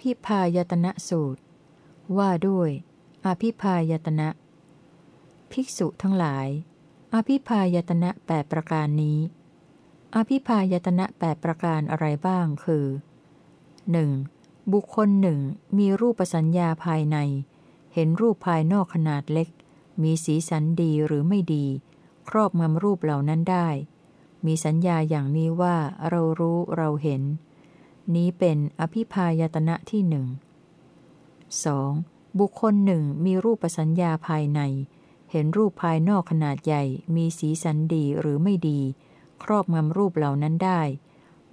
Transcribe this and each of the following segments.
ภิพายตนะสูตร ว่าด้วย อภิพายตนะ ภิกษุทั้งหลาย อภิพายตนะแปดประการนี้ อภิพายตนะแปดประการอะไรบ้างคือ 1. บุคคลหนึ่งมีรูปสัญญาภายใน เห็นรูปภายนอกขนาดเล็ก มีสีสันดีหรือไม่ดี ครอบงำรูปเหล่านั้นได้ มีสัญญาอย่างนี้ว่าเรารู้เราเห็น นี้เป็นอภิพายตนะที่หนึ่ง 2. บุคคลหนึ่งมีรูปสัญญาภายใน เห็นรูปภายนอกขนาดใหญ่ มีสีสันดีหรือไม่ดี ครอบงำรูปเหล่านั้นได้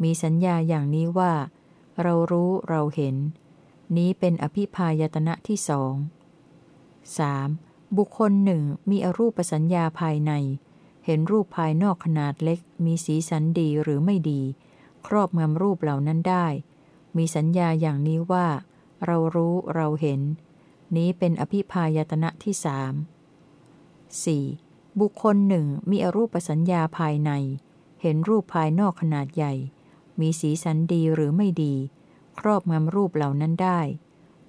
มีสัญญาอย่างนี้ว่า เรารู้เราเห็น นี้เป็นอภิพายตนะที่สอง 3. บุคคลหนึ่งมีอรูปสัญญาภายใน เห็นรูปภายนอกขนาดเล็ก มีสีสันดีหรือไม่ดี ครอบงำรูปเหล่านั้นได้ มีสัญญาอย่างนี้ว่า เรารู้เราเห็น นี้เป็นอภิพายตนะที่สาม 4. บุคคลหนึ่งมีอรูปสัญญาภายใน เห็นรูปภายนอกขนาดใหญ่ มีสีสันดีหรือไม่ดี ครอบงำรูปเหล่านั้นได้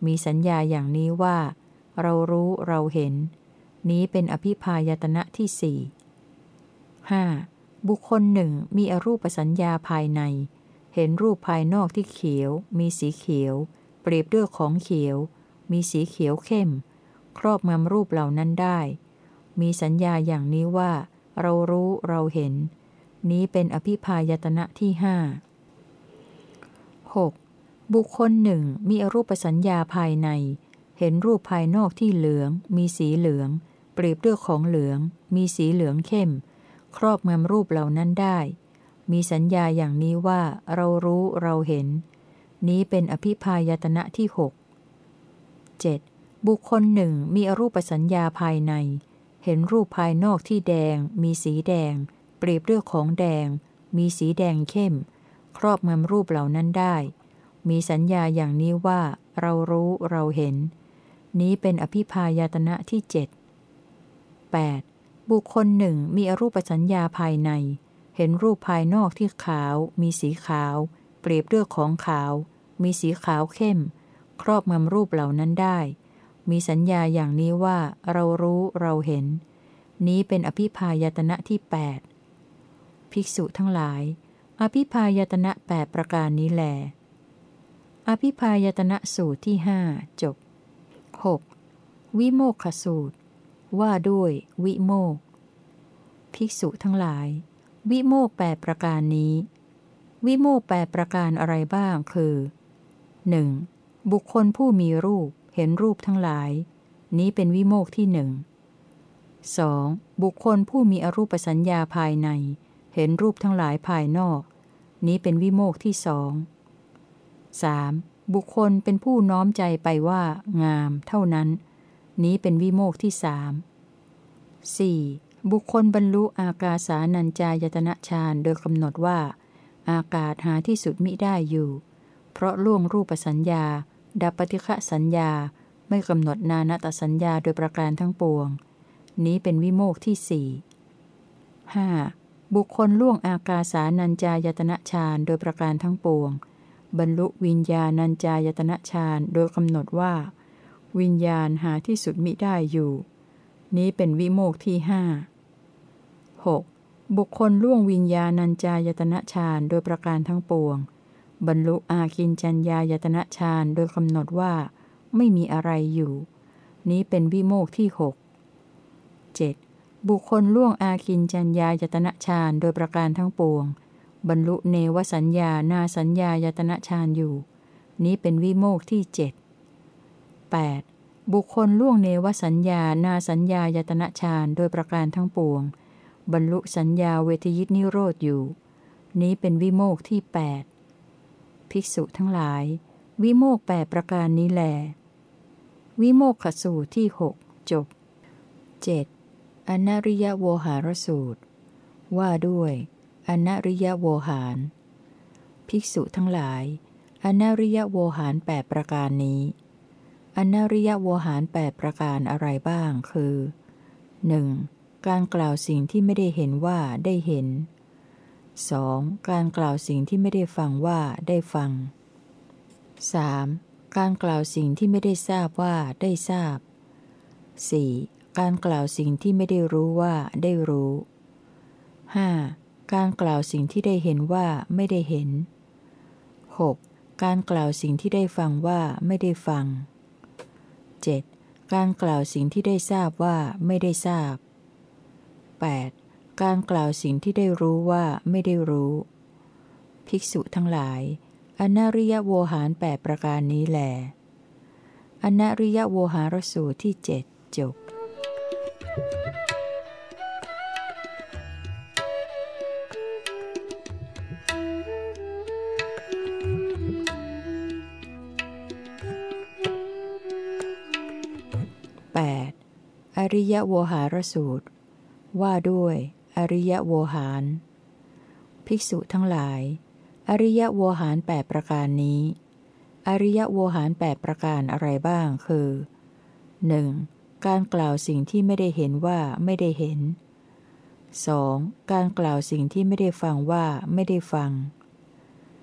มีสัญญาอย่างนี้ว่า เรารู้เราเห็น นี้เป็นอภิพายตนะที่สี่ 5. บุคคลหนึ่งมีอรูปสัญญาภายใน เห็นรูปภายนอกที่เขียว มีสีเขียว เปรียบด้วยของเขียว มีสีเขียวเข้ม ครอบงำรูปเหล่านั้นได้ มีสัญญาอย่างนี้ว่า เรารู้เราเห็น นี้เป็นอภิพายตนะที่ห้า 6. บุคคลหนึ่งมีอรูปสัญญาภายใน เห็นรูปภายนอกที่เหลือง มีสีเหลือง เปรียบด้วยของเหลือง มีสีเหลืองเข้ม ครอบงำรูปเหล่านั้นได้ มีสัญญาอย่างนี้ว่าเรารู้เราเห็น นี้เป็นอภิพายตนะที่หก 7. บุคคลหนึ่งมีอรูปสัญญาภายใน เห็นรูปภายนอกที่แดง มีสีแดง เปรียบด้วยของแดง มีสีแดงเข้ม ครอบงำรูปเหล่านั้นได้ มีสัญญาอย่างนี้ว่าเรารู้เราเห็น นี้เป็นอภิพายตนะที่เจ็ด 8. บุคคลหนึ่งมีอรูปสัญญาภายใน เห็นรูปภายนอกที่ขาว มีสีขาว เปรียบด้วยของขาว มีสีขาวเข้ม ครอบงำรูปเหล่านั้นได้ มีสัญญาอย่างนี้ว่าเรารู้เราเห็น นี้เป็นอภิพายตนะที่ 8 ภิกษุทั้งหลาย อภิพายตนะแปดประการนี้แหลอภิพายตนะสูตรที่หจบ 6. วิโมกขสูตร ว่าด้วยวิโมก ภิกษุทั้งหลาย วิโมกแปดประการนี้ วิโมกแปดประการอะไรบ้างคือ 1. บุคคลผู้มีรูปเห็นรูปทั้งหลาย นี้เป็นวิโมกที่หนึ่ง 2. บุคคลผู้มีอรูปสัญญาภายใน เห็นรูปทั้งหลายภายนอก นี้เป็นวิโมกที่สอง 3. บุคคลเป็นผู้น้อมใจไปว่างามเท่านั้น นี้เป็นวิโมกที่สาม 4. บุคคลบรรลุอากาสานัญจายตนะฌานโดยกำหนดว่า อากาศหาที่สุดมิได้อยู่ เพราะล่วงรูปสัญญา ดับปฏิฆะสัญญา ไม่กำหนดนานตสัญญาโดยประการทั้งปวง นี้เป็นวิโมกที่สี่ 5. บุคคลล่วงอากาสานัญจายตนะฌานโดยประการทั้งปวง บรรลุวิญญาณัญจายตนะฌานโดยกำหนดว่า วิญญาณหาที่สุดมิได้อยู่ นี้เป็นวิโมกที่ห้า 6. บุคคลล่วงวิญญาณัญจายตนะฌานโดยประการทั้งปวง บรรลุอาคินจัญญายตนะฌานโดยกำหนดว่า ไม่มีอะไรอยู่ นี้เป็นวิโมกที่หก 7. บุคคลล่วงอาคินจัญญายตนะฌานโดยประการทั้งปวง บรรลุเนวสัญญานาสัญญายตนะฌานอยู่ นี้เป็นวิโมกที่เจ็ด 8. บุคคลล่วงเนวสัญญา นาสัญญายตนะฌานโดยประการทั้งปวง บรรลุสัญญาเวทยิตนิโรธอยู่ นี้เป็นวิโมกที่ 8 ภิกษุทั้งหลาย วิโมกแปดประการนี้แหลวิโมกขสูตรที่หกจบ 7. อนาริยโวหารสูตร ว่าด้วยอนาริยโวหาร ภิกษุทั้งหลายอนาริยโวหารแปดประการนี้ อนาริยโวหารแปดประการอะไรบ้าง คือ 1. การกล่าวสิ่งที่ไม่ได้เห็นว่าได้เห็น 2. การกล่าวสิ่งที่ไม่ได้ฟังว่าได้ฟัง 3. การกล่าวสิ่งที่ไม่ได้ทราบว่าได้ทราบ 4. การกล่าวสิ่งที่ไม่ได้รู้ว่าได้รู้ 5. การกล่าวสิ่งที่ได้เห็นว่าไม่ได้เห็น 6. การกล่าวสิ่งที่ได้ฟังว่าไม่ได้ฟัง 7. การกล่าวสิ่งที่ได้ทราบว่าไม่ได้ทราบ 8. การกล่าวสิ่งที่ได้รู้ว่าไม่ได้รู้ ภิกษุทั้งหลาย อนาริยโวหารแปดประการนี้แหลอนาริยโวหารสูตรที่เจ็ดจบ ริยโวหารสูตร ว่าด้วย อริยโวหาร ภิกษุทั้งหลาย อริยโวหารแปดประการนี้ อริยโวหารแปดประการอะไรบ้างคือ 1. การกล่าวสิ่งที่ไม่ได้เห็นว่าไม่ได้เห็น 2. การกล่าวสิ่งที่ไม่ได้ฟังว่าไม่ได้ฟัง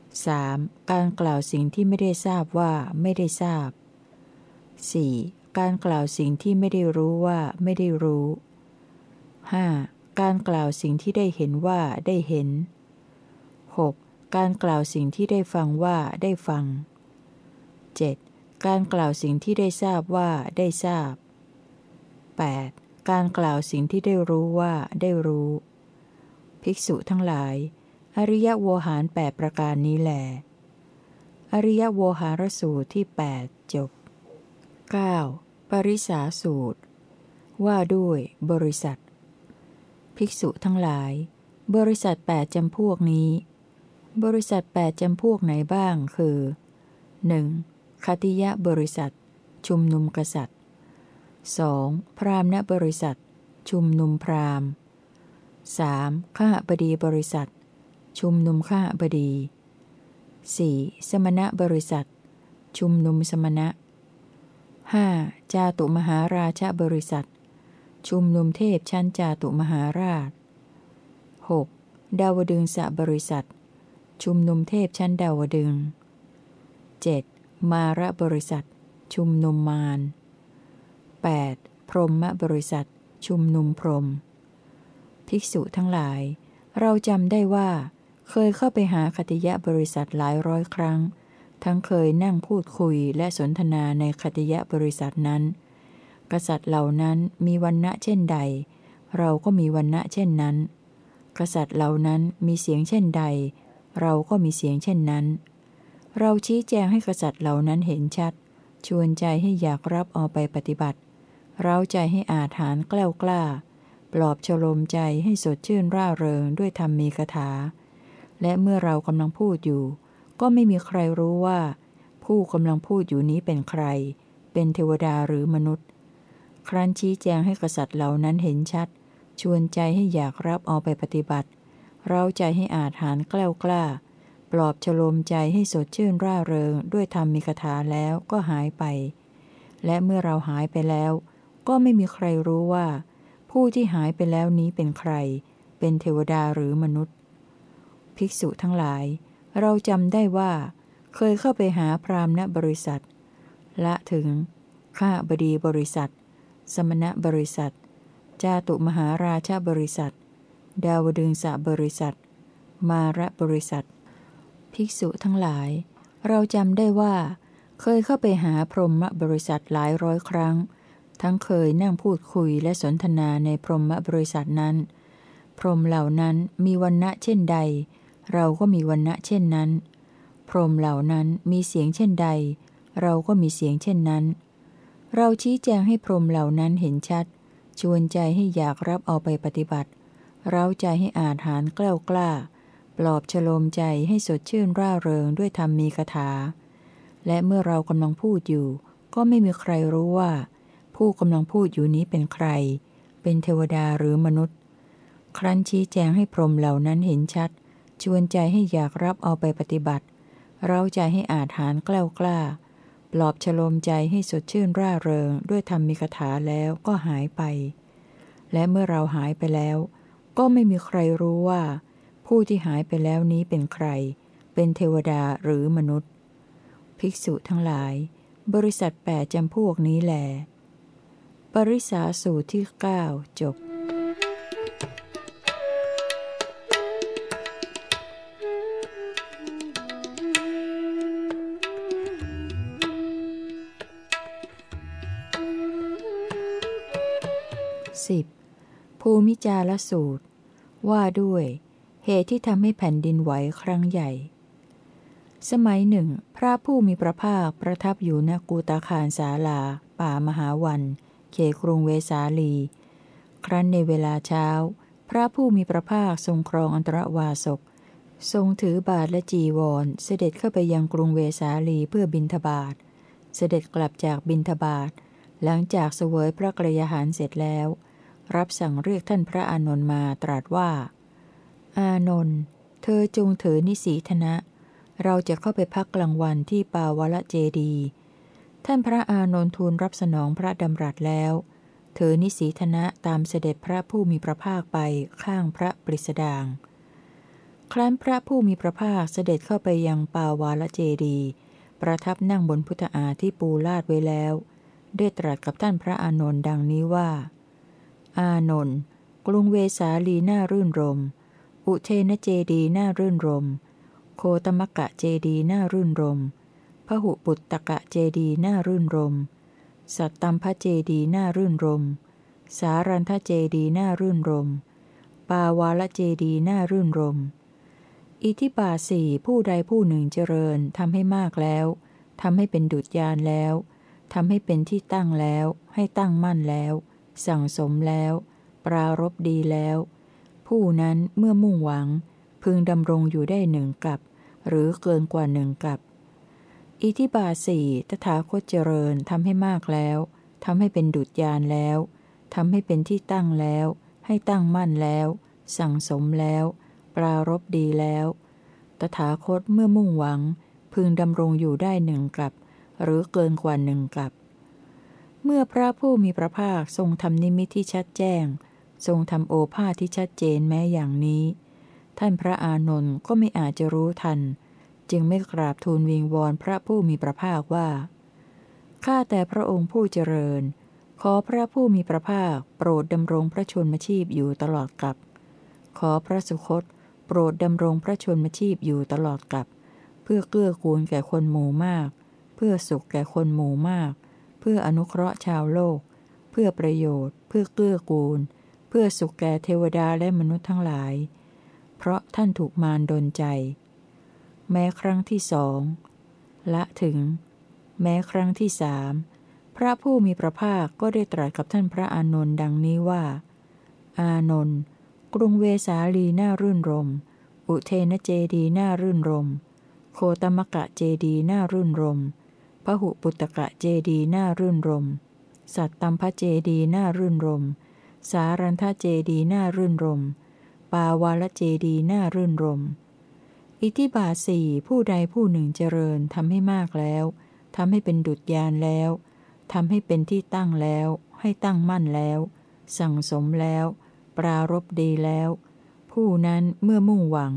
3. การกล่าวสิ่งที่ไม่ได้ทราบว่าไม่ได้ทราบ 4. การกล่าวสิ่งที่ไม่ได้รู้ว่าไม่ได้รู้ 5. การกล่าวสิ่งที่ได้เห็นว่าได้เห็น 6. การกล่าวสิ่งที่ได้ฟังว่าได้ฟัง 7. การกล่าวสิ่งที่ได้ทราบว่าได้ทราบ 8. การกล่าวสิ่งที่ได้รู้ว่าได้รู้ ภิกษุทั้งหลาย อริยโวหารแปดประการนี้แหลอริยโวหารสูตรที่ 8 จบ 9. ริสาสูตร ว่าด้วยบริษัท ภิกษุทั้งหลาย บริษัทแปดจำพวกนี้ บริษัทแปดจำพวกไหนบ้างคือ 1. คติยะบริษัท ชุมนุมกษัตริย์ 2. พรามณบริษัท ชุมนุมพราม 3. ข้าบดีบริษัท ชุมนุมข้าบดี 4. สมณะบริษัท ชุมนุมสมณะ 5. จาตุมหาราชบริษัท ชุมนุมเทพชั้นจาตุมหาราช 6. ดาวดึงสะบริษัท ชุมนุมเทพชั้นดาวดึง 7. มาระบริษัท ชุมนุมมาร 8. พรหมบริษัท ชุมนุมพรหมภิกษุทั้งหลาย เราจำได้ว่า เคยเข้าไปหาคติยะบริษัทหลายร้อยครั้ง ทั้งเคยนั่งพูดคุยและสนทนาในคติยะบริษัทนั้น กษัตริย์เหล่านั้นมีวันณะเช่นใด เราก็มีวันณะเช่นนั้น กษัตริย์เหล่านั้นมีเสียงเช่นใด เราก็มีเสียงเช่นนั้น เราชี้แจงให้กษัตริย์เหล่านั้นเห็นชัด ชวนใจให้อยากรับเอาไปปฏิบัติเราใจให้อาถานกล้ากล้า ปลอบฉลมใจให้สดชื่นร่าเริงด้วยธรรมมีคาถา และเมื่อเรากำลังพูดอยู่ ก็ไม่มีใครรู้ว่า ผู้กำลังพูดอยู่นี้เป็นใคร เป็นเทวดาหรือมนุษย์ ครั้นชี้แจงให้กษัตริย์เหล่านั้นเห็นชัด ชวนใจให้อยากรับเอาไปปฏิบัติ เราใจให้อาถานกล้ากล้า ปลอบฉลมใจให้สดชื่นร่าเริง ด้วยธรรมมีคาถาแล้วก็หายไป และเมื่อเราหายไปแล้ว ก็ไม่มีใครรู้ว่า ผู้ที่หายไปแล้วนี้เป็นใคร เป็นเทวดาหรือมนุษย์ ภิกษุทั้งหลาย เราจำได้ว่า เคยเข้าไปหาพรามณบริษัท ละถึง ข้าบดีบริษัท สมณบริษัท จาตุมหาราชาบริษัท ดาวดึงสะบริษัท มาระบริษัท ภิกษุทั้งหลาย เราจำได้ว่า เคยเข้าไปหาพรหมบริษัทหลายร้อยครั้ง ทั้งเคยนั่งพูดคุยและสนทนาในพรหมบริษัทนั้น พรหมเหล่านั้นมีวันณะเช่นใด เราก็มีวันณะเช่นนั้น พรหมเหล่านั้นมีเสียงเช่นใด เราก็มีเสียงเช่นนั้น เราชี้แจงให้พรหมเหล่านั้นเห็นชัด ชวนใจให้อยากรับเอาไปปฏิบัติ เราใจให้อาถานกล้ากล้า ปลอบฉโลมใจให้สดชื่นร่าเริงด้วยธรรมมีคาถา และเมื่อเรากำลังพูดอยู่ ก็ไม่มีใครรู้ว่า ผู้กำลังพูดอยู่นี้เป็นใคร เป็นเทวดาหรือมนุษย์ ครั้นชี้แจงให้พรหมเหล่านั้นเห็นชัด ชวนใจให้อยากรับเอาไปปฏิบัติ เราใจให้อาถานกล้ากล้า ปลอบฉลมใจให้สดชื่นร่าเริงด้วยธรรมมีคาถาแล้วก็หายไป และเมื่อเราหายไปแล้ว ก็ไม่มีใครรู้ว่า ผู้ที่หายไปแล้วนี้เป็นใคร เป็นเทวดาหรือมนุษย์ ภิกษุทั้งหลาย บริษัทแปดจำพวกนี้แหลปริสาสูตรที่เก้าจบ สิบภูมิจารสูตร ว่าด้วย เหตุที่ทำให้แผ่นดินไหวครั้งใหญ่ สมัยหนึ่ง พระผู้มีพระภาคประทับอยู่ณกูตาคารสาลา ป่ามหาวัน เขกรุงเวสาลี ครั้นในเวลาเช้า พระผู้มีพระภาคทรงครองอันตรวาสก ทรงถือบาทและจีวร เสด็จเข้าไปยังกรุงเวสาลีเพื่อบินทบาทเสด็จกลับจากบินทบาทหลังจากเสวยพระกรยาหารเสร็จแล้ว รับสั่งเรียกท่านพระอานนท์มาตรัสว่า อานนท์เธอจงถือนิสีธนะ เราจะเข้าไปพักกลางวันที่ปาวละเจดี ท่านพระอานนท์ทูลรับสนองพระดำรัสแล้วถือนิสีธนะตามเสด็จพระผู้มีพระภาคไปข้างพระปริสดาง ครั้นพระผู้มีพระภาคเสด็จเข้าไปยังปาวาลเจดี ประทับนั่งบนพุทธาที่ปูลาดไว้แล้ว ได้ตรัสกับท่านพระอานนท์ดังนี้ว่า อานนท์กรุงเวสาลีน่ารื่นรม อุเทนเจดีน่ารื่นรม โคตมกะเจดีน่ารื่นรมพหุปุตตกะเจดีน่ารื่นรม สัตตัมพระเจดีน่ารื่นรม สารันทเจดีน่ารื่นรม ปาวาละเจดีน่ารื่นรม อิทิบาสีผู้ใดผู้หนึ่งเจริญทำให้มากแล้วทำให้เป็นดุจยานแล้วทำให้เป็นที่ตั้งแล้ว ให้ตั้งมั่นแล้ว สั่งสมแล้ว ปรารบดีแล้ว ผู้นั้นเมื่อมุ่งหวัง พึงดำรงอยู่ได้หนึ่งกับ หรือเกินกว่าหนึ่งกับ อิทิบาสีตถาคตเจริญทำให้มากแล้วทำให้เป็นดุจยานแล้วทำให้เป็นที่ตั้งแล้ว ให้ตั้งมั่นแล้ว สั่งสมแล้ว ปรารบดีแล้ว ตถาคตเมื่อมุ่งหวัง พึงดำรงอยู่ได้หนึ่งกับ หรือเกินกว่าหนึ่งกับ เมื่อพระผู้มีพระภาคทรงทำนิมิตที่ชัดแจ้ง ทรงทำโอภาษที่ชัดเจนแม้อย่างนี้ ท่านพระอานนท์ก็ไม่อาจจะรู้ทัน จึงไม่กราบทูลวิงวอนพระผู้มีพระภาคว่าข้าแต่พระองค์ผู้เจริญ ขอพระผู้มีพระภาค โปรดดำรงพระชนมชีพอยู่ตลอดกับขอพระสุคต โปรดดำรงพระชนมชีพอยู่ตลอดกับ เพื่อเกื้อกูลแก่คนหมู่มาก เพื่อสุขแก่คนหมู่มาก พื่ออนุเคราะห์ชาวโลก เพื่อประโยชน์ เพื่อเกื้อกูล เพื่อสุขแก่เทวดาและมนุษย์ทั้งหลาย เพราะท่านถูกมารดนใจ แม้ครั้งที่สองละถึง แม้ครั้งที่สามพระผู้มีพระภาคก็ได้ตรัสกับท่านพระอานนท์ดังนี้ว่า อานนท์กรุงเวสาลีน่ารื่นรม อุเทนเจดีน่ารื่นรม โคตมกะเจดีน่ารื่นรม พหุปุตตกะเจดีน่ารื่นรม สัตตัมพเจดีน่ารื่นรม สารันทเจดีน่ารื่นรม ปาวาลเจดีน่ารื่นรม อิทิบาสีผู้ใดผู้หนึ่งเจริญทำให้มากแล้วทำให้เป็นดุจยานแล้วทำให้เป็นที่ตั้งแล้ว ให้ตั้งมั่นแล้ว สั่งสมแล้ว ปรารบดีแล้ว ผู้นั้นเมื่อมุ่งหวัง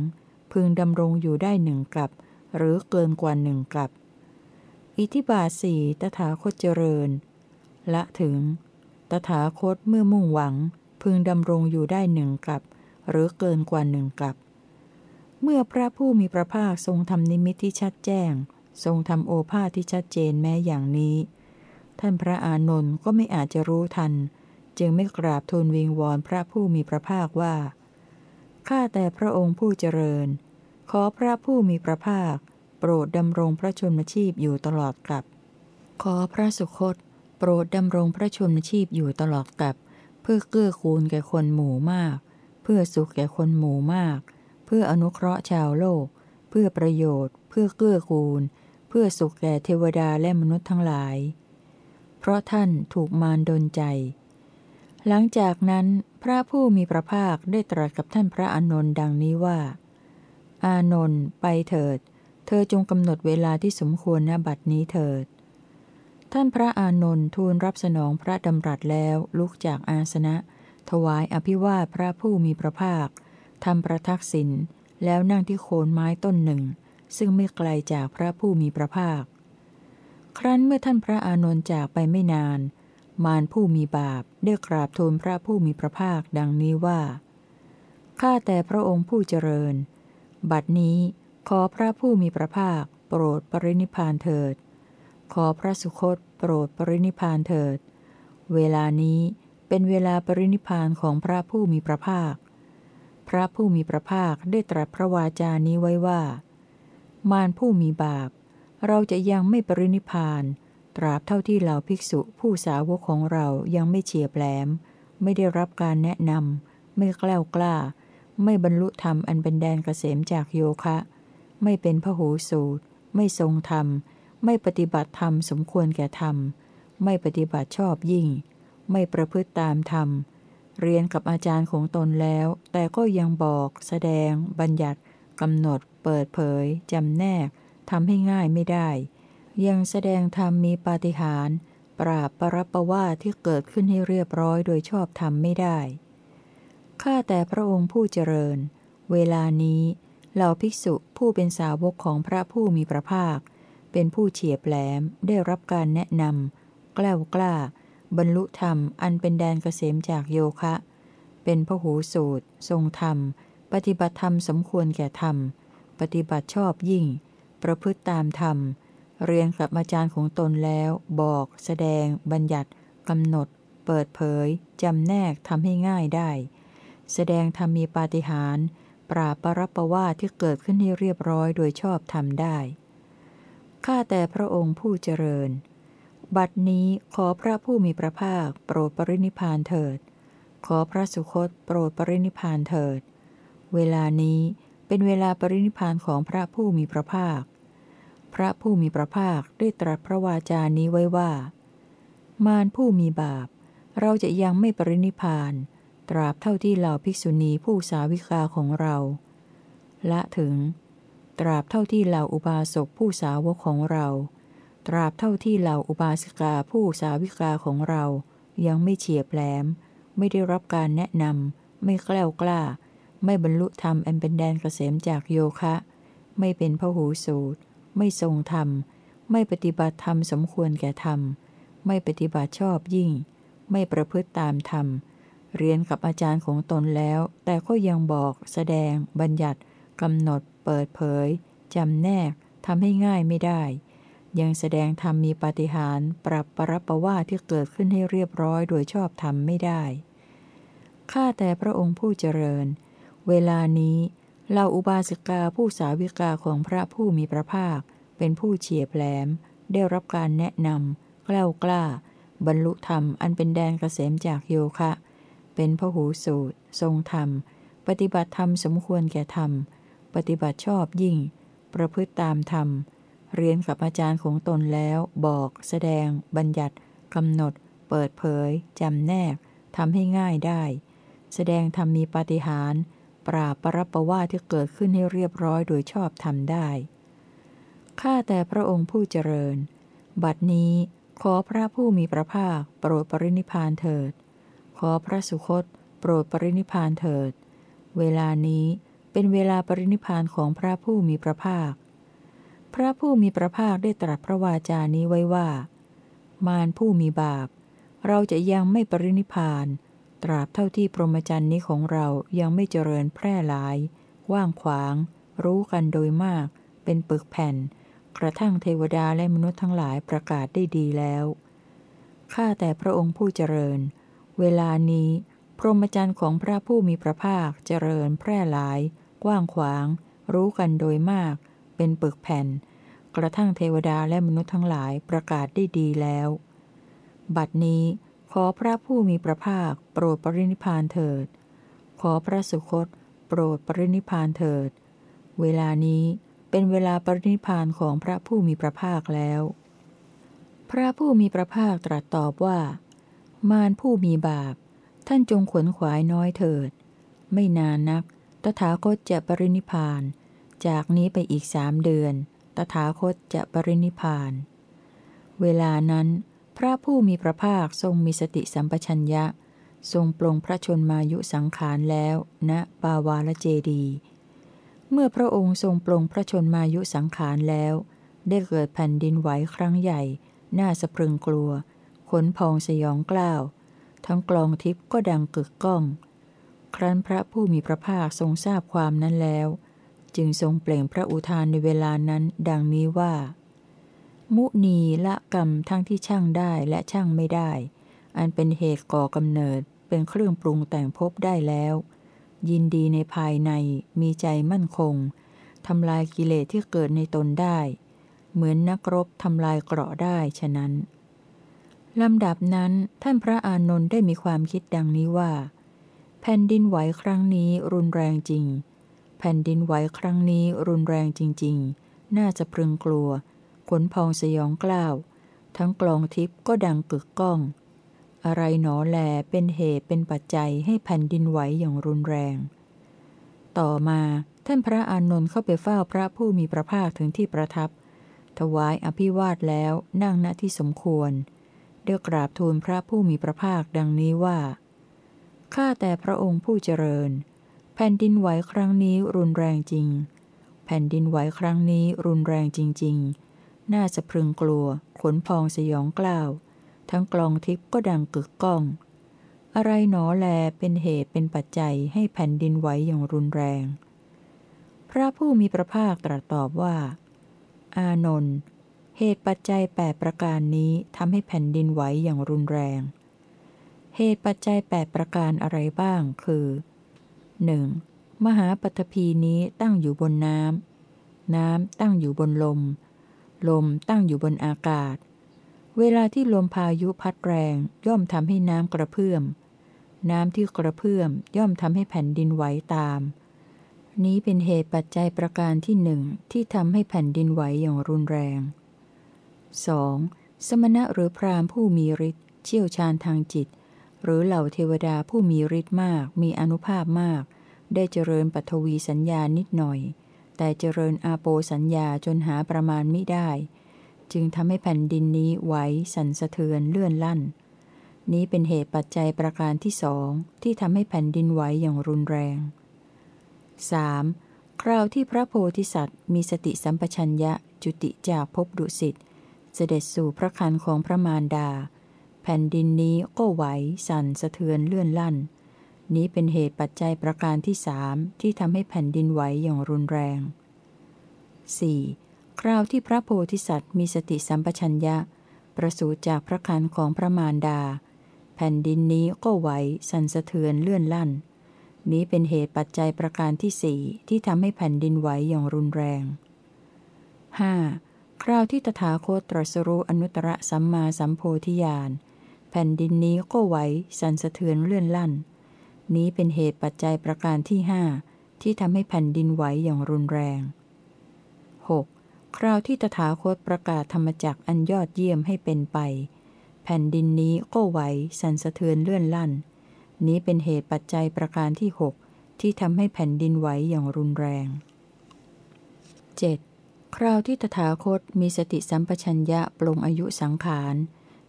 พึงดำรงอยู่ได้หนึ่งกับ หรือเกินกว่าหนึ่งกับ อิทิบาสีตถาคตเจริญ ละถึง ตถาคตเมื่อมุ่งหวัง พึงดำรงอยู่ได้หนึ่งกับ หรือเกินกว่าหนึ่งกับ เมื่อพระผู้มีพระภาคทรงทำนิมิตที่ชัดแจ้ง ทรงทำโอภาษที่ชัดเจนแม้อย่างนี้ ท่านพระอานนท์ก็ไม่อาจจะรู้ทัน จึงไม่กราบทูลวิงวอนพระผู้มีพระภาคว่าข้าแต่พระองค์ผู้เจริญ ขอพระผู้มีพระภาค โปรดดำรงพระชนมชีพอยู่ตลอดกับ ขอพระสุคต โปรดดำรงพระชนมชีพอยู่ตลอดกับ เพื่อเกื้อกูลแก่คนหมู่มาก เพื่อสุขแก่คนหมู่มาก เพื่ออนุเคราะห์ชาวโลก เพื่อประโยชน์ เพื่อเกื้อกูล เพื่อสุขแก่เทวดาและมนุษย์ทั้งหลาย เพราะท่านถูกมารดนใจ หลังจากนั้นพระผู้มีพระภาคได้ตรัสกับท่านพระอานนท์ดังนี้ว่า อานนท์ไปเถิด เธอจงกำหนดเวลาที่สมควรณบัดนี้เถิด ท่านพระอานนท์ทูลรับสนองพระดำรัสแล้วลุกจากอาสนะ ถวายอภิวาทพระผู้มีพระภาคทำประทักษิณแล้วนั่งที่โคนไม้ต้นหนึ่ง ซึ่งไม่ไกลจากพระผู้มีพระภาค ครั้นเมื่อท่านพระอานนท์จากไปไม่นาน มารผู้มีบาปได้กราบทูลพระผู้มีพระภาคดังนี้ว่าข้าแต่พระองค์ผู้เจริญ บัดนี้ ขอพระผู้มีพระภาค โปรดปรินิพานเถิด ขอพระสุคตโปรดปรินิพานเถิด เวลานี้เป็นเวลาปรินิพานของพระผู้มีพระภาค พระผู้มีพระภาคได้ตรัสพระวาจานี้ไว้ว่า มารผู้มีบาป เราจะยังไม่ปรินิพาน ตราบเท่าที่เหล่าภิกษุผู้สาวกของเรายังไม่เฉียบแหลม ไม่ได้รับการแนะนำไม่กล้ากล้า ไม่บรรลุธรรมอันเป็นแดนเกษมจากโยคะ ไม่เป็นพหูสูตร ไม่ทรงธรรม ไม่ปฏิบัติธรรมสมควรแก่ธรรม ไม่ปฏิบัติชอบยิ่ง ไม่ประพฤติตามธรรม เรียนกับอาจารย์ของตนแล้ว แต่ก็ยังบอก แสดง บัญญัติกำหนด เปิดเผยจำแนกทำให้ง่ายไม่ได้ ยังแสดงธรรมมีปาฏิหาริย์ปราบปรับประว่าที่เกิดขึ้นให้เรียบร้อยโดยชอบธรรมไม่ได้ข้าแต่พระองค์ผู้เจริญ เวลานี้ เหล่าภิกษุผู้เป็นสาวกของพระผู้มีพระภาค เป็นผู้เฉียบแหลมได้รับการแนะนำกล้ากล้า บรรลุธรรมอันเป็นแดนเกษมจากโยคะ เป็นพหูสูตร ทรงธรรม ปฏิบัติธรรมสมควรแก่ธรรม ปฏิบัติชอบยิ่ง ประพฤติตามธรรม เรียนกับอาจารย์ของตนแล้ว บอก แสดง บัญญัติกำหนด เปิดเผยจำแนกทำให้ง่ายได้ แสดงธรรมมีปาฏิหาริย์ ปราบปรับประว่าที่เกิดขึ้นให้เรียบร้อยโดยชอบทำได้ ข้าแต่พระองค์ผู้เจริญ บัดนี้ขอพระผู้มีพระภาค โปรดปรินิพานเถิด ขอพระสุคตโปรดปรินิพานเถิด เวลานี้เป็นเวลาปรินิพานของพระผู้มีพระภาค พระผู้มีพระภาคได้ตรัสพระวาจานี้ไว้ว่า มารผู้มีบาป เราจะยังไม่ปรินิพาน ตราบเท่าที่เหล่าภิกษุณีผู้สาวิกาของเรา ละถึง ตราบเท่าที่เหล่าอุบาสกผู้สาวกของเรา ตราบเท่าที่เหล่าอุบาสิกาผู้สาวิกาของเรา ยังไม่เฉียบแหลม ไม่ได้รับการแนะนำไม่แกล้ากล้า ไม่บรรลุธรรมอันเป็นแดนเกษมจากโยคะ ไม่เป็นพหูสูตร ไม่ทรงธรรม ไม่ปฏิบัติธรรมสมควรแก่ธรรม ไม่ปฏิบัติชอบยิ่ง ไม่ประพฤติตามธรรม เรียนกับอาจารย์ของตนแล้ว แต่ก็ยังบอก แสดง บัญญัติกำหนด เปิดเผยจำแนกทำให้ง่ายไม่ได้ ยังแสดงธรรมมีปฏิหารปรับปรับประว่าที่เกิดขึ้นให้เรียบร้อยโดยชอบธรรมไม่ได้ ข้าแต่พระองค์ผู้เจริญ เวลานี้เราอุบาสิกาผู้สาวิกาของพระผู้มีพระภาค เป็นผู้เฉียบแหลม ได้รับการแนะนำกล้ากล้า บรรลุธรรมอันเป็นแดนเกษมจากโยคะ เป็นพหูสูตร ทรงธรรม ปฏิบัติธรรมสมควรแก่ธรรม ปฏิบัติชอบยิ่ง ประพฤติตามธรรม เรียนกับอาจารย์ของตนแล้ว บอก แสดง บัญญัติกำหนด เปิดเผยจำแนกทำให้ง่ายได้ แสดงธรรมมีปาฏิหาริย์ปราบปรับประว่าที่เกิดขึ้นให้เรียบร้อยโดยชอบทำได้ข้าแต่พระองค์ผู้เจริญ บัดนี้ขอพระผู้มีพระภาคโปรดปรินิพานเถิด ขอพระสุคต โปรดปรินิพานเถิด เวลานี้เป็นเวลาปรินิพานของพระผู้มีพระภาค พระผู้มีพระภาคได้ตรัสพระวาจานี้ไว้ว่า มารผู้มีบาป เราจะยังไม่ปรินิพาน ตราบเท่าที่พรหมจรรย์นี้ของเรายังไม่เจริญแพร่หลาย ว่างขวาง รู้กันโดยมาก เป็นปึกแผ่น กระทั่งเทวดาและมนุษย์ทั้งหลายประกาศได้ดีแล้วข้าแต่พระองค์ผู้เจริญ เวลานี้ พรหมจรรย์ของพระผู้มีพระภาคเจริญแพร่หลาย กว้างขวาง รู้กันโดยมาก เป็นปึกแผ่น กระทั่งเทวดาและมนุษย์ทั้งหลายประกาศได้ดีแล้ว บัดนี้ขอพระผู้มีพระภาค โปรดปรินิพานเถิด ขอพระสุคต โปรดปรินิพานเถิด เวลานี้เป็นเวลาปรินิพานของพระผู้มีพระภาคแล้ว พระผู้มีพระภาคตรัสตอบว่า มารผู้มีบาป ท่านจงขวนขวายน้อยเถิด ไม่นานนัก ตถาคตจะปรินิพาน จากนี้ไปอีกสามเดือน ตถาคตจะปรินิพาน เวลานั้น พระผู้มีพระภาคทรงมีสติสัมปชัญญะ ทรงปรงพระชนมายุสังขารแล้วณนะปาวาลเจดี เมื่อพระองค์ทรงปรงพระชนมายุสังขารแล้ว ได้เกิดแผ่นดินไหวครั้งใหญ่ น่าสะพรึงกลัว ขนพองสยองกล้าว ทั้งกลองทิพย์ก็ดังกึกก้อง ครั้นพระผู้มีพระภาคทรงทราบความนั้นแล้ว จึงทรงเปล่งพระอุทานในเวลานั้นดังนี้ว่า มุนีละกรรมทั้งที่ช่างได้และช่างไม่ได้ อันเป็นเหตุก่อกำเนิดเป็นเครื่องปรุงแต่งภพได้แล้ว ยินดีในภายในมีใจมั่นคงทำลายกิเลสที่เกิดในตนได้ เหมือนนักรบทำลายเกราะได้ฉะนั้น ลำดับนั้นท่านพระอานนท์ได้มีความคิดดังนี้ว่า แผ่นดินไหวครั้งนี้รุนแรงจริง แผ่นดินไหวครั้งนี้รุนแรงจริง ๆ น่าจะพึงกลัว ขนพองสยองกล้าว ทั้งกลองทิพย์ก็ดังกึกก้อง อะไรหนอแลเป็นเหตุเป็นปัจจัยให้แผ่นดินไหวอย่างรุนแรง ต่อมาท่านพระอานนท์เข้าไปเฝ้าพระผู้มีพระภาคถึงที่ประทับ ถวายอภิวาทแล้วนั่งณที่สมควร เดกราบทูลพระผู้มีพระภาคดังนี้ว่า ข้าแต่พระองค์ผู้เจริญ แผ่นดินไหวครั้งนี้รุนแรงจริง แผ่นดินไหวครั้งนี้รุนแรงจริง ๆ น่าจะพรึงกลัว ขนพองสยองกล้าว ทั้งกลองทิพย์ก็ดังกึกก้อง อะไรหนอแลเป็นเหตุเป็นปัจจัยให้แผ่นดินไหวอย่างรุนแรง พระผู้มีพระภาคตรัสตอบว่า อานนท์ เหตุปัจจัยแปประการนี้ทำให้แผ่นดินไหวอย่างรุนแรง เหตุปัจจัยแปประการอะไรบ้าง คือ 1. มหาปฐพีนี้ตั้งอยู่บนน้ำ น้ำตั้งอยู่บนลม ลมตั้งอยู่บนอากาศ เวลาที่ลมพายุพัดแรงย่อมทำให้น้ำกระเพื่อม น้ำที่กระเพื่อมย่อมทำให้แผ่นดินไหวตาม นี้เป็นเหตุปัจจัยประการที่หนึ่งที่ทำให้แผ่นดินไหวอย่างรุนแรง 2. สมณะหรือพราหมณ์ผู้มีฤทธิ์เชี่ยวชาญทางจิต หรือเหล่าเทวดาผู้มีฤทธิ์มาก มีอนุภาพมาก ได้เจริญปัทวีสัญญานิดหน่อย แต่เจริญอาโปสัญญาจนหาประมาณไมิได้ จึงทำให้แผ่นดินนี้ไหวสั่นสะเทือนเลื่อนลั่น นี้เป็นเหตุปัจจัยประการที่สองที่ทำให้แผ่นดินไหวอย่างรุนแรง 3. คราวที่พระโพธิสัตว์มีสติสัมปชัญญะจุติจากภพดุสิต เสด็จสู่พระคันของพระมารดา แผ่นดินนี้ก็ไหว สั่นสะเทือนเลื่อนลั่น นี้เป็นเหตุปัจจัยประการที่สามที่ทำให้แผ่นดินไหวอย่างรุนแรง 4. คราวที่พระโพธิสัตว์มีสติสัมปชัญญะ ประสูติจากพระคันของพระมารดา แผ่นดินนี้ก็ไหว สั่นสะเทือนเลื่อนลั่น นี้เป็นเหตุปัจจัยประการที่สี่ที่ทำให้แผ่นดินไหวอย่างรุนแรง 5. คราวที่ตถาคตตรัสรู้อนุตตรสัมมาสัมโพธิญาณแผ่นดินนี้ก็ไหวสั่นสะเทือนเลื่อนลั่น นี้เป็นเหตุปัจจัยประการที่ห้าที่ทำให้แผ่นดินไหวอย่างรุนแรง 6. คราวที่ตถาคตประกาศธรรมจักอันยอดเยี่ยมให้เป็นไป แผ่นดินนี้ก็ไหวสั่นสะเทือนเลื่อนลั่น นี้เป็นเหตุปัจจัยประการที่หกที่ทำให้แผ่นดินไหวอย่างรุนแรง 7. คราวที่ตถาคตมีสติสัมปชัญญะปลงอายุสังขาร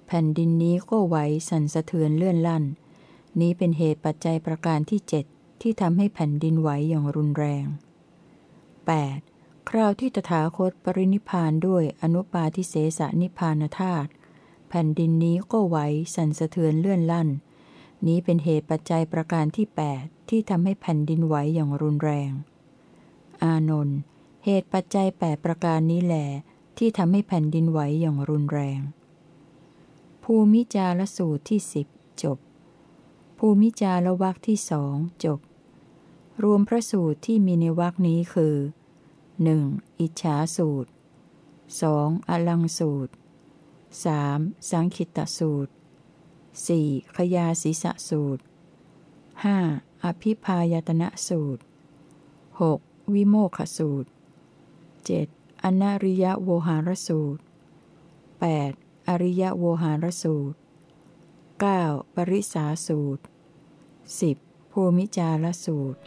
แผ่นดินนี้ก็ไหวสั่นสะเทือนเลื่อนลั่น นี้เป็นเหตุปัจจัยประการที่เจ็ดที่ทำให้แผ่นดินไหวอย่างรุนแรง 8. คราวที่ตถาคตปรินิพานด้วยอนุปาทิเสสนิพานธาตุแผ่นดินนี้ก็ไหวสั่นสะเทือนเลื่อนลั่น นี้เป็นเหตุปัจจัยประการที่ 8 ที่ทำให้แผ่นดินไหวอย่างรุนแรง อานนท์ เหตุปัจจัยแปประการนี้แหลที่ทำให้แผ่นดินไหวอย่างรุนแรง ภูมิจารสูตรที่สิบจบ ภูมิจารวักที่สองจบ รวมพระสูตรที่มีในวักนี้คือ 1. อิจฉาสูตร 2. อลังสูตร 3. สังคิตตสูตร 4. ขยาศีสะสูตร 5. อภิพายตนะสูตร 6. วิโมขสูตร 7. อนาริยโวหารสูตร 8. อริยโวหารสูตร 9. ปริสาสูตร 10. ภูมิจารสูตร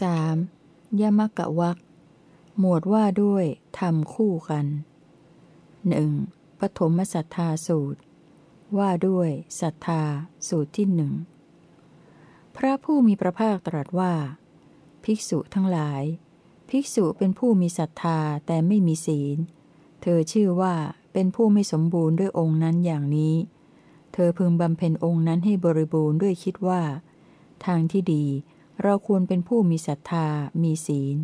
สามยมกะวัก หมวดว่าด้วยทำคู่กันหนึ่งปฐมสัทธาสูตร ว่าด้วยศรัทธาสูตรที่หนึ่งพระผู้มีพระภาคตรัสว่า ภิกษุทั้งหลาย ภิกษุเป็นผู้มีศรัทธาแต่ไม่มีศีล เธอชื่อว่าเป็นผู้ไม่สมบูรณ์ด้วยองค์นั้นอย่างนี้ เธอพึงบำเพ็ญองค์นั้นให้บริบูรณ์ด้วยคิดว่า ทางที่ดีเราควรเป็นผู้มีศรัทธามีศีล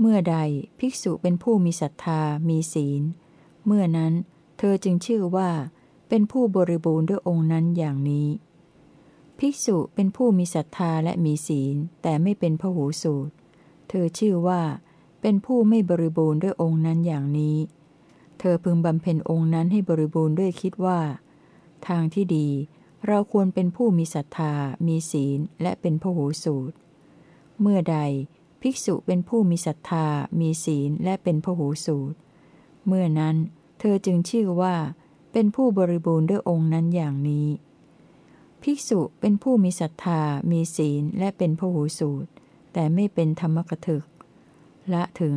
เมื่อใดภิกษุเป็นผู้มีศรัทธามีศีล เมื่อนั้นเธอจึงชื่อว่า เป็นผู้บริบูรณ์ด้วยองค์นั้นอย่างนี้ ภิกษุเป็นผู้มีศรัทธาและมีศีล แต่ไม่เป็นพหูสูตร เธอชื่อว่า เป็นผู้ไม่บริบูรณ์ด้วยองค์นั้นอย่างนี้ เธอพึงบำเพ็ญองค์นั้นให้บริบูรณ์ด้วยคิดว่า ทางที่ดี เราควรเป็นผู้มีศรัทธา มีศีล และเป็นพหูสูตร เมื่อใด ภิกษุเป็นผู้มีศรัทธา มีศีล และเป็นพหูสูตร เมื่อนั้นเธอจึงชื่อว่า เป็นผู้บริบูรณ์ด้วยองค์นั้นอย่างนี้ ภิกษุเป็นผู้มีศรัทธา มีศีล และเป็นพหูสูตร แต่ไม่เป็นธรรมกถึก ละถึง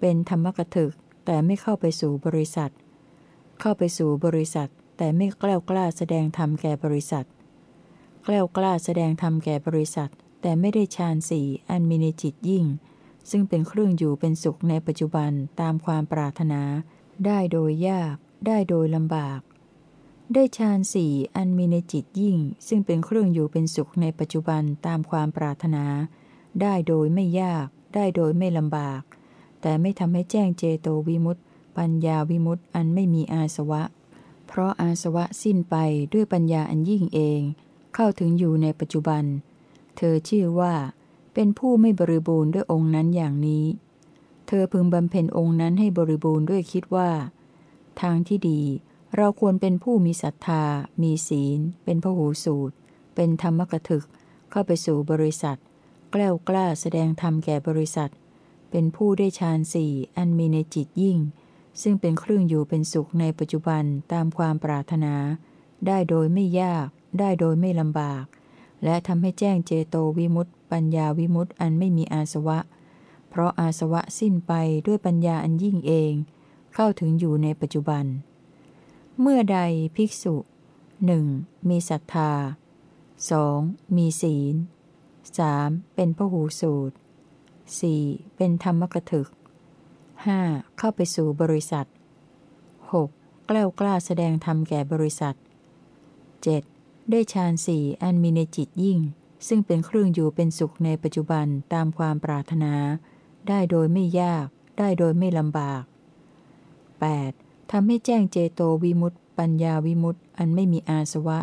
เป็นธรรมกถึก แต่ไม่เข้าไปสู่บริษัท เข้าไปสู่บริษัท แต่ไม่กล้ากล้าแสดงธรรมแก่บริษัท กล้ากล้าแสดงธรรมแก่บริษัท แต่ไม่ได้ฌานสี่อันมีในจิตยิ่ง ซึ่งเป็นเครื่องอยู่เป็นสุขในปัจจุบันตามความปรารถนา ได้โดยยาก ได้โดยลำบาก ได้ฌานสี่อันมีในจิตยิ่ง ซึ่งเป็นเครื่องอยู่เป็นสุขในปัจจุบันตามความปรารถนา ได้โดยไม่ยาก ได้โดยไม่ลำบาก แต่ไม่ทำให้แจ้งเจโตวิมุตติ ปัญญาวิมุตติอันไม่มีอาสวะ เพราะอาสวะสิ้นไปด้วยปัญญาอันยิ่งเอง เข้าถึงอยู่ในปัจจุบัน เธอชื่อว่า เป็นผู้ไม่บริบูรณ์ด้วยองค์นั้นอย่างนี้ เธอพึงบำเพ็ญองค์นั้นให้บริบูรณ์ด้วยคิดว่า ทางที่ดีเราควรเป็นผู้มีศรัทธา มีศีล เป็นพหูสูตร เป็นธรรมกถึก เข้าไปสู่บริษัท แกล้วกล้าแสดงธรรมแก่บริษัท เป็นผู้ได้ฌานสี่อันมีในจิตยิ่ง ซึ่งเป็นเครื่องอยู่เป็นสุขในปัจจุบันตามความปรารถนา ได้โดยไม่ยาก ได้โดยไม่ลำบาก และทำให้แจ้งเจโตวิมุตติปัญญาวิมุตติอันไม่มีอาสวะ เพราะอาสวะสิ้นไปด้วยปัญญาอันยิ่งเอง เข้าถึงอยู่ในปัจจุบัน เมื่อใดภิกษุหนึ่งมีศรัทธา 2. มีศีล 3. เป็นพหูสูตร 4. เป็นธรรมกถึก 5. เข้าไปสู่บริษัท 6. กล้ากล้าแสดงธรรมแก่บริษัท 7. ได้ฌานสี่อันมีในจิตยิ่ง ซึ่งเป็นเครื่องอยู่เป็นสุขในปัจจุบันตามความปรารถนา ได้โดยไม่ยาก ได้โดยไม่ลำบาก 8. ทำให้แจ้งเจโตวิมุตต์ปัญญาวิมุตต์อันไม่มีอาสวะ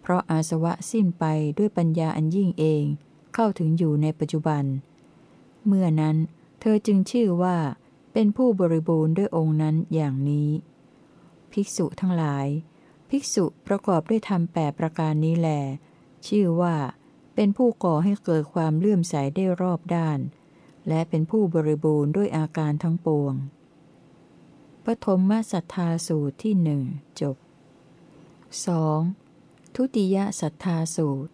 เพราะอาสวะสิ้นไปด้วยปัญญาอันยิ่งเอง เข้าถึงอยู่ในปัจจุบัน เมื่อนั้น เธอจึงชื่อว่า เป็นผู้บริบูรณ์ด้วยองค์นั้นอย่างนี้ ภิกษุทั้งหลาย ภิกษุประกอบด้วยธรรมแปประการนี้แล ชื่อว่า เป็นผู้ก่อให้เกิดความเลื่อมใสได้รอบด้าน และเป็นผู้บริบูรณ์ด้วยอาการทั้งปวง ปฐมมศรัทธาสูตรที่หนึ่งจบ 2. ทุติยศรัทธาสูตร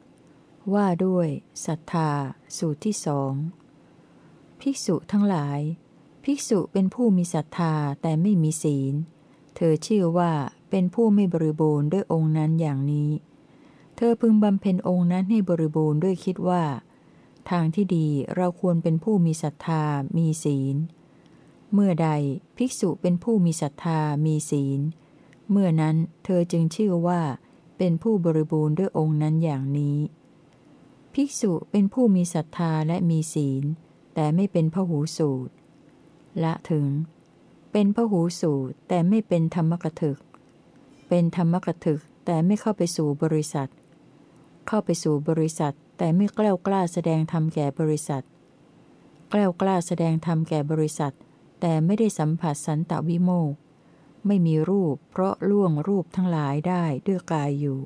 ว่าด้วยศรัทธาสูตรที่สองภิกษุทั้งหลาย ภิกษุเป็นผู้มีศรัทธาแต่ไม่มีศีล เธอชื่อว่า เป็นผู้ไม่บริบูรณ์ด้วยองค์นั้นอย่างนี้ เธอพึงบำเพ็ญองค์นั้นให้บริบูรณ์ด้วยคิดว่า ทางที่ดีเราควรเป็นผู้มีศรัทธา มีศีล เมื่อใดภิกษุเป็นผู้มีศรัทธา มีศีล เมื่อนั้นเธอจึงชื่อว่าเป็นผู้บริบูรณ์ด้วยองค์นั้นอย่างนี้ ภิกษุเป็นผู้มีศรัทธาและมีศีล แต่ไม่เป็นพหูสูตร ละถึง เป็นพหูสูตรแต่ไม่เป็นธรรมกถึก เป็นธรรมกถึกแต่ไม่เข้าไปสู่บริษัท เข้าไปสู่บริษัทแต่ไม่กล้ากล้าแสดงธรรมแก่บริษัท กล้ากล้าแสดงธรรมแก่บริษัท แต่ไม่ได้สัมผัสสันตวิโมก ไม่มีรูปเพราะล่วงรูปทั้งหลายได้ด้วยกายอยู่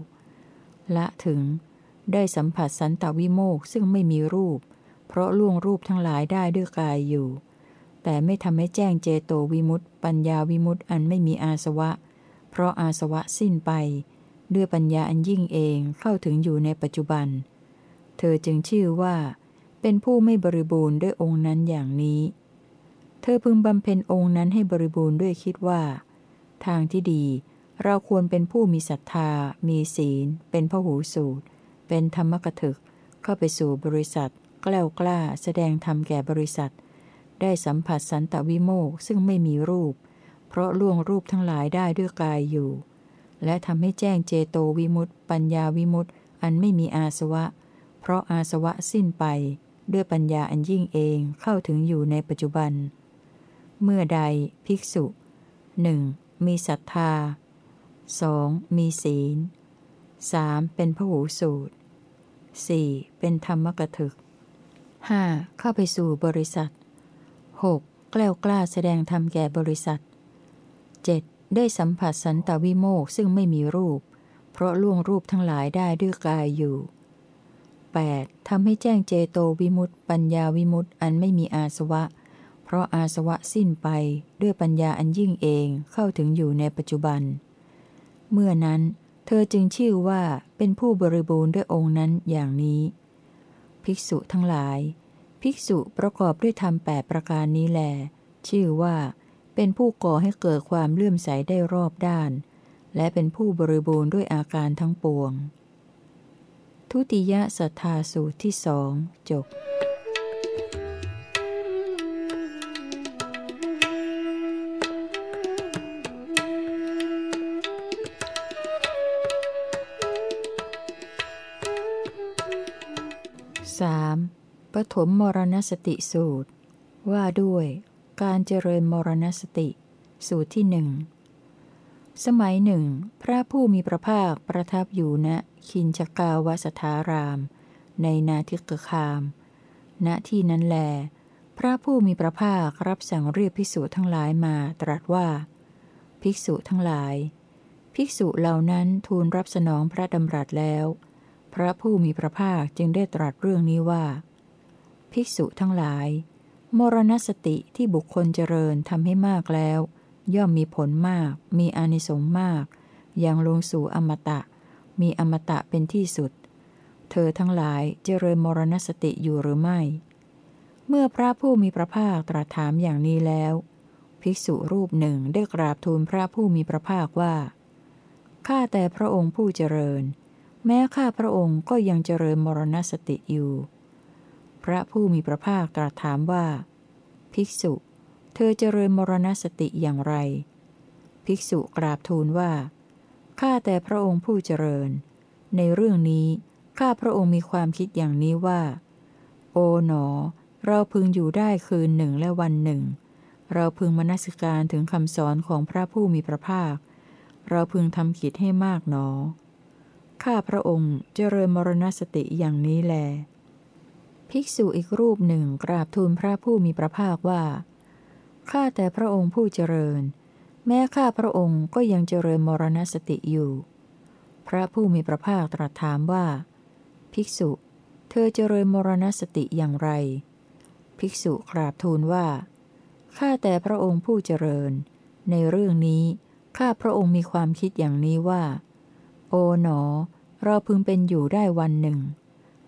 ละถึง ได้สัมผัสสันตวิโมกซึ่งไม่มีรูป เพราะล่วงรูปทั้งหลายได้ด้วยกายอยู่ แต่ไม่ทำให้แจ้งเจโตวิมุตต์ปัญญาวิมุตต์อันไม่มีอาสวะ เพราะอาสวะสิ้นไป ด้วยปัญญาอันยิ่งเองเข้าถึงอยู่ในปัจจุบัน เธอจึงชื่อว่า เป็นผู้ไม่บริบูรณ์ด้วยองค์นั้นอย่างนี้ เธอพึงบำเพ็ญองค์นั้นให้บริบูรณ์ด้วยคิดว่า ทางที่ดี เราควรเป็นผู้มีศรัทธา มีศีล เป็นพหูสูตร เป็นธรรมกถึก เข้าไปสู่บริษัท กล้ากล้า แสดงธรรมแก่บริษัท ได้สัมผัสสันตวิโมกซึ่งไม่มีรูป เพราะล่วงรูปทั้งหลายได้ด้วยกายอยู่ และทำให้แจ้งเจโตวิมุตติปัญญาวิมุตติอันไม่มีอาสวะ เพราะอาสวะสิ้นไป ด้วยปัญญาอันยิ่งเองเข้าถึงอยู่ในปัจจุบัน เมื่อใดภิกษุหนึ่งมีศรัทธา 2. มีศีล 3. เป็นพหูสูตร 4. เป็นธรรมกถึก 5. เข้าไปสู่บริษัท 6. กล้ากล้าแสดงธรรมแก่บริษัท ได้สัมผัสสันตวิโมกซึ่งไม่มีรูป เพราะล่วงรูปทั้งหลายได้ด้วยกายอยู่ 8. ทำให้แจ้งเจโตวิมุตติปัญญาวิมุตติอันไม่มีอาสวะ เพราะอาสวะสิ้นไปด้วยปัญญาอันยิ่งเองเข้าถึงอยู่ในปัจจุบัน เมื่อนั้น เธอจึงชื่อว่าเป็นผู้บริบูรณ์ด้วยองค์นั้นอย่างนี้ ภิกษุทั้งหลาย ภิกษุประกอบด้วยธรรมแปดประการนี้แล ชื่อว่า เป็นผู้ก่อให้เกิดความเลื่อมใสได้รอบด้าน และเป็นผู้บริบูรณ์ด้วยอาการทั้งปวง ทุติยสัทธาสูตรที่สองจบ 3. ปฐมมรณสติสูตร ว่าด้วย การเจริญมรณสติ สูตรที่หนึ่ง สมัยหนึ่ง พระผู้มีพระภาคประทับอยู่ณคินชกาวสถาราม ในนาทิกคาม ณที่นั้นแล พระผู้มีพระภาครับสั่งเรียกภิกษุทั้งหลายมาตรัสว่า ภิกษุทั้งหลาย ภิกษุเหล่านั้นทูลรับสนองพระดำรัสแล้ว พระผู้มีพระภาคจึงได้ตรัสเรื่องนี้ว่า ภิกษุทั้งหลาย มรณสติที่บุคคลเจริญทำให้มากแล้ว ย่อมมีผลมาก มีอานิสงส์มาก อย่างลงสู่อมตะ มีอมตะเป็นที่สุด เธอทั้งหลายเจริญมรณสติอยู่หรือไม่ เมื่อพระผู้มีพระภาคตรัสถามอย่างนี้แล้ว ภิกษุรูปหนึ่งได้กราบทูลพระผู้มีพระภาคว่าข้าแต่พระองค์ผู้เจริญ แม้ข้าพระองค์ก็ยังเจริญมรณสติอยู่ พระผู้มีพระภาคตรัสถามว่า ภิกษุ เธอเจริญมรณสติอย่างไร ภิกษุกราบทูลว่า ข้าแต่พระองค์ผู้เจริญ ในเรื่องนี้ ข้าพระองค์มีความคิดอย่างนี้ว่า โอ๋หนอ เราพึงอยู่ได้คืนหนึ่งและวันหนึ่ง เราพึงมนสิการถึงคำสอนของพระผู้มีพระภาค เราพึงทำกิจให้มากหนอ ข้าพระองค์เจริญมรณสติอย่างนี้แล ภิกษุอีกรูปหนึ่งกราบทูลพระผู้มีพระภาคว่า ข้าแต่พระองค์ผู้เจริญ แม้ข้าพระองค์ก็ยังเจริญมรณสติอยู่ พระผู้มีพระภาคตรัสถามว่า ภิกษุ เธอเจริญมรณสติอย่างไร ภิกษุกราบทูลว่า ข้าแต่พระองค์ผู้เจริญ ในเรื่องนี้ข้าพระองค์มีความคิดอย่างนี้ว่า โอ๋หนอ เราพึงเป็นอยู่ได้วันหนึ่ง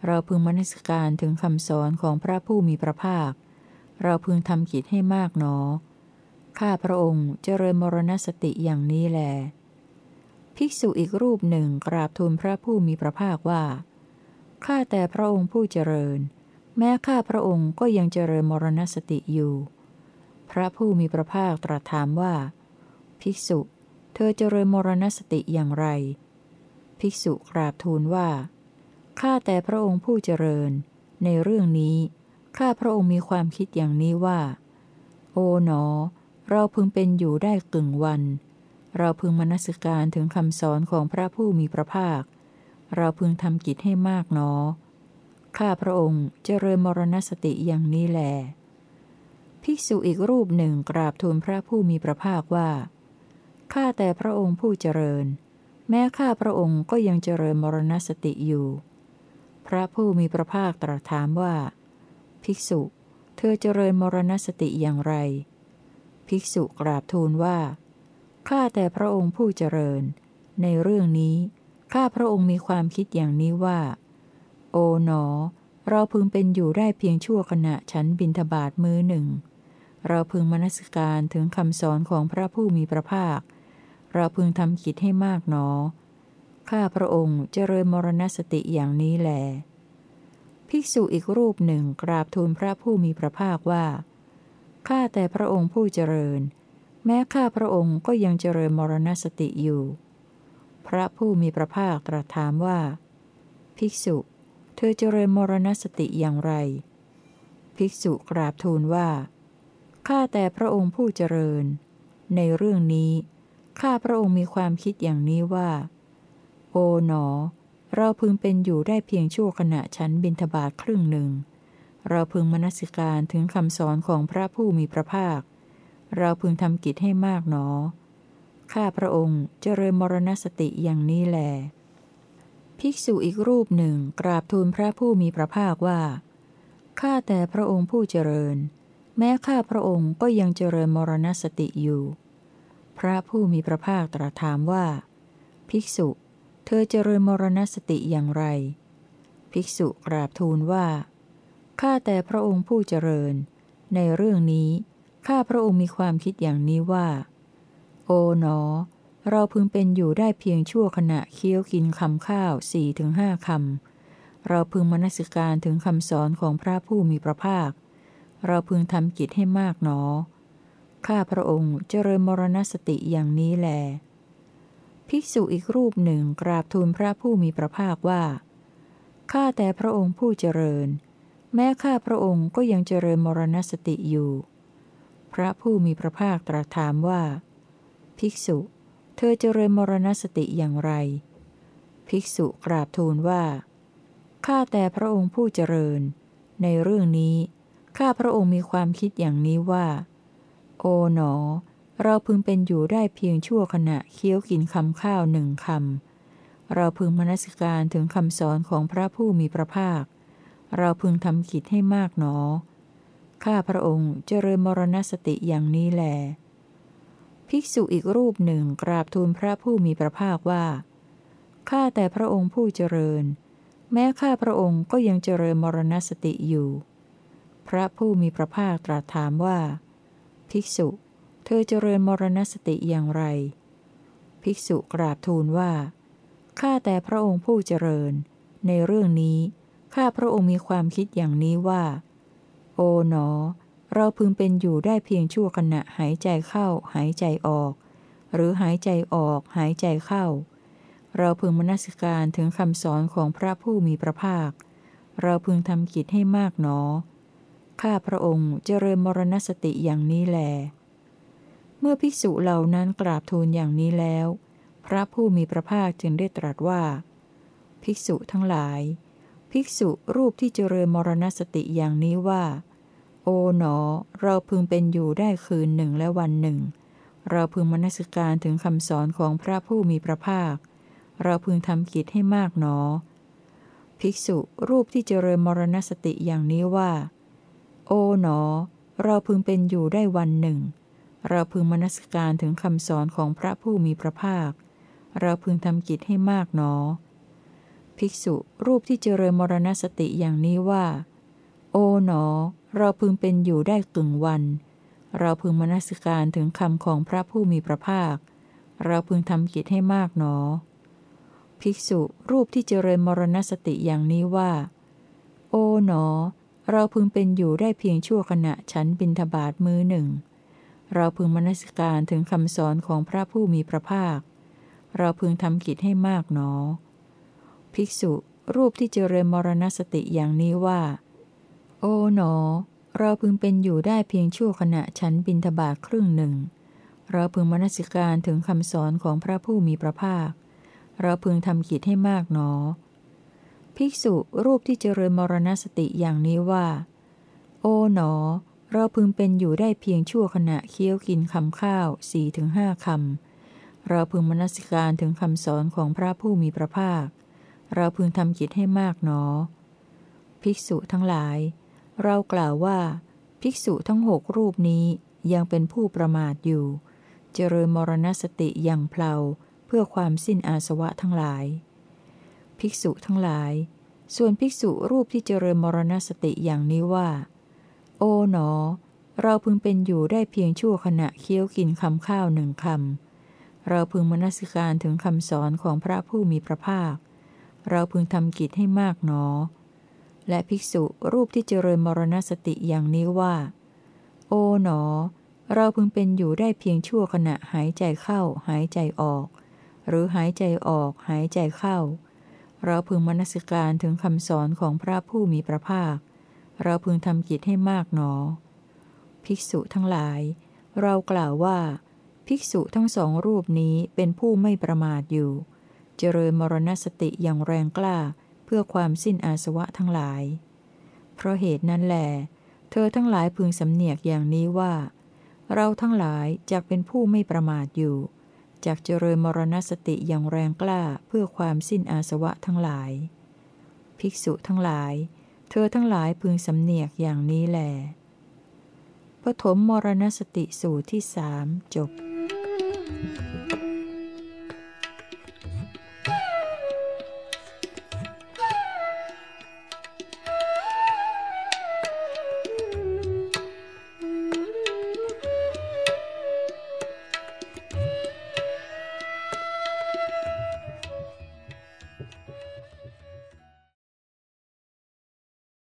เราพึงมนสิการถึงคำสอนของพระผู้มีพระภาค เราพึงทำกิจให้มากหนอ ข้าพระองค์เจริญมรณสติอย่างนี้แล ภิกษุอีกรูปหนึ่งกราบทูลพระผู้มีพระภาคว่า ข้าแต่พระองค์ผู้เจริญ แม้ข้าพระองค์ก็ยังเจริญมรณสติอยู่ พระผู้มีพระภาคตรัสถามว่า ภิกษุ เธอเจริญมรณสติอย่างไร ภิกษุกราบทูลว่า ข้าแต่พระองค์ผู้เจริญ ในเรื่องนี้ ข้าพระองค์มีความคิดอย่างนี้ว่า โอ๋หนอ เราพึงเป็นอยู่ได้กึ่งวัน เราพึงมนสิการถึงคำสอนของพระผู้มีพระภาค เราพึงทำกิจให้มากหนอ ข้าพระองค์เจริญมรณสติอย่างนี้แล ภิกษุอีกรูปหนึ่งกราบทูลพระผู้มีพระภาคว่า ข้าแต่พระองค์ผู้เจริญ แม้ข้าพระองค์ก็ยังเจริญมรณสติอยู่ พระผู้มีพระภาคตรัสถามว่า ภิกษุ เธอเจริญมรณสติอย่างไร ภิกษุกราบทูลว่า ข้าแต่พระองค์ผู้เจริญ ในเรื่องนี้ ข้าพระองค์มีความคิดอย่างนี้ว่า โอ๋หนอ เราพึงเป็นอยู่ได้เพียงชั่วขณะฉันบินทบาทมือหนึ่ง เราพึงมนสิการถึงคำสอนของพระผู้มีพระภาค เราพึงทำกิจให้มากหนอ ข้าพระองค์เจริญมรณสติอย่างนี้แล ภิกษุอีกรูปหนึ่งกราบทูลพระผู้มีพระภาคว่า ข้าแต่พระองค์ผู้เจริญ แม้ข้าพระองค์ก็ยังเจริญมรณสติอยู่ พระผู้มีพระภาคตรัสถามว่า ภิกษุ เธอเจริญมรณสติอย่างไร ภิกษุกราบทูลว่า ข้าแต่พระองค์ผู้เจริญ ในเรื่องนี้ ข้าพระองค์มีความคิดอย่างนี้ว่า โอ๋หนอ เราพึงเป็นอยู่ได้เพียงชั่วขณะฉันบินทบาทครึ่งหนึ่ง เราพึงมนสิการถึงคำสอนของพระผู้มีพระภาค เราพึงทำกิจให้มากหนอ ข้าพระองค์เจริญมรณสติอย่างนี้แล ภิกษุอีกรูปหนึ่งกราบทูลพระผู้มีพระภาคว่า ข้าแต่พระองค์ผู้เจริญ แม้ข้าพระองค์ก็ยังเจริญมรณสติอยู่ พระผู้มีพระภาคตรัสถามว่า ภิกษุ เธอเจริญมรณสติอย่างไร ภิกษุกราบทูลว่า ข้าแต่พระองค์ผู้เจริญ ในเรื่องนี้ ข้าพระองค์มีความคิดอย่างนี้ว่า โอ๋หนอ เราพึงเป็นอยู่ได้เพียงชั่วขณะเคี้ยวกินคำข้าวสี่ถึงห้าคำ เราพึงมนสิการถึงคำสอนของพระผู้มีพระภาค เราพึงทำกิจให้มากหนอ ข้าพระองค์เจริญมรณสติอย่างนี้แล ภิกษุอีกรูปหนึ่งกราบทูลพระผู้มีพระภาคว่า ข้าแต่พระองค์ผู้เจริญ แม้ข้าพระองค์ก็ยังเจริญมรณสติอยู่ พระผู้มีพระภาคตรัสถามว่า ภิกษุ เธอเจริญมรณสติอย่างไร ภิกษุกราบทูลว่า ข้าแต่พระองค์ผู้เจริญ ในเรื่องนี้ ข้าพระองค์มีความคิดอย่างนี้ว่า โอ๋หนอ เราพึงเป็นอยู่ได้เพียงชั่วขณะเคี้ยวกินคำข้าวหนึ่งคำ เราพึงมนสิการถึงคำสอนของพระผู้มีพระภาค เราพึงทำกิจให้มากหนอ ข้าพระองค์เจริญมรณสติอย่างนี้แลภิกษุอีกรูปหนึ่งกราบทูลพระผู้มีพระภาคว่า ข้าแต่พระองค์ผู้เจริญ แม้ข้าพระองค์ก็ยังเจริญมรณสติอยู่ พระผู้มีพระภาคตรัสถามว่า ภิกษุ เธอเจริญมรณสติอย่างไร ภิกษุกราบทูลว่า ข้าแต่พระองค์ผู้เจริญ ในเรื่องนี้ ข้าพระองค์มีความคิดอย่างนี้ว่า โอ๋หนอ เราพึงเป็นอยู่ได้เพียงชั่วขณะหายใจเข้าหายใจออก หรือหายใจออกหายใจเข้า เราพึงมนสิการถึงคำสอนของพระผู้มีพระภาค เราพึงทำกิจให้มากหนอ ข้าพระองค์เจริญมรณสติอย่างนี้แลเมื่อภิกษุเหล่านั้นกราบทูลอย่างนี้แล้ว พระผู้มีพระภาคจึงได้ตรัสว่า ภิกษุทั้งหลาย ภิกษุรูปที่เจริญมรณสติอย่างนี้ว่า โอ๋หนอ เราพึงเป็นอยู่ได้คืนหนึ่งและวันหนึ่ง เราพึงมนสิการถึงคำสอนของพระผู้มีพระภาค เราพึงทำกิจให้มากหนอ ภิกษุรูปที่เจริญมรณสติอย่างนี้ว่า โอ๋หนอ เราพึงเป็นอยู่ได้วันหนึ่ง เราพึงมนสการถึงคำสอนของพระผู้มีพระภาค เราพึงทำกิจให้มากหนอ ภิกษุรูปที่เจริญมรณสติอย่างนี้ว่า โอ๋หนอ เราพึงเป็นอยู่ได้กึ่งวัน เราพึงมนสการถึงคำของพระผู้มีพระภาค เราพึงทำกิจให้มากหนอ ภิกษุรูปที่เจริญมรณสติอย่างนี้ว่า โอ๋หนอ เราพึงเป็นอยู่ได้เพียงชั่วขณะฉันบินทบาทมือหนึ่ง เราพึงมนสิการถึงคำสอนของพระผู้มีพระภาค เราพึงทำกิจให้มากหนอ ภิกษุรูปที่เจริญมรณสติอย่างนี้ว่า โอ๋หนอ เราพึงเป็นอยู่ได้เพียงชั่วขณะฉันบินทบาทครึ่งหนึ่ง เราพึงมนสิการถึงคำสอนของพระผู้มีพระภาค เราพึงทำกิจให้มากหนอ ภิกษุรูปที่เจริญมรณสติอย่างนี้ว่า โอ๋หนอ เราพึงเป็นอยู่ได้เพียงชั่วขณะเคี้ยวกินคำข้าวสี่ถึงห้าคำ เราพึงมนสิการถึงคำสอนของพระผู้มีพระภาค เราพึงทำกิจให้มากหนอ ภิกษุทั้งหลาย เรากล่าวว่า ภิกษุทั้งหกรูปนี้ยังเป็นผู้ประมาทอยู่ เจริญมรณสติอย่างเพลาเพื่อความสิ้นอาสวะทั้งหลาย ภิกษุทั้งหลาย ส่วนภิกษุรูปที่เจริญมรณสติอย่างนี้ว่า อ๋หนอ เราพึงเป็นอยู่ได้เพียงชั่วขณะเคี้ยวกินคำข้าวหนึ่งคำ เราพึงมนสิการถึงคำสอนของพระผู้มีพระภาค เราพึงทำกิจให้มากหนอ และภิกษุรูปที่เจริญมรณสติอย่างนี้ว่า โอ๋หนอ เราพึงเป็นอยู่ได้เพียงชั่วขณะหายใจเข้าหายใจออก หรือหายใจออกหายใจเข้า เราพึงมนสิการถึงคำสอนของพระผู้มีพระภาค เราพึงทำกิจให้มากหนอ ภิกษุทั้งหลาย เรากล่าวว่า ภิกษุทั้งสองรูปนี้เป็นผู้ไม่ประมาทอยู่ เจริญมรณสติอย่างแรงกล้าเพื่อความสิ้นอาสวะทั้งหลาย เพราะเหตุนั้นแหลเธอทั้งหลายพึงสำเนียกอย่างนี้ว่า เราทั้งหลายจะเป็นผู้ไม่ประมาทอยู่จากเจริญมรณสติอย่างแรงกล้าเพื่อความสิ้นอาสวะทั้งหลาย ภิกษุทั้งหลาย เธอทั้งหลายพึงสำเนียกอย่างนี้แหลปฐมมรณสติสูตรที่สามจบ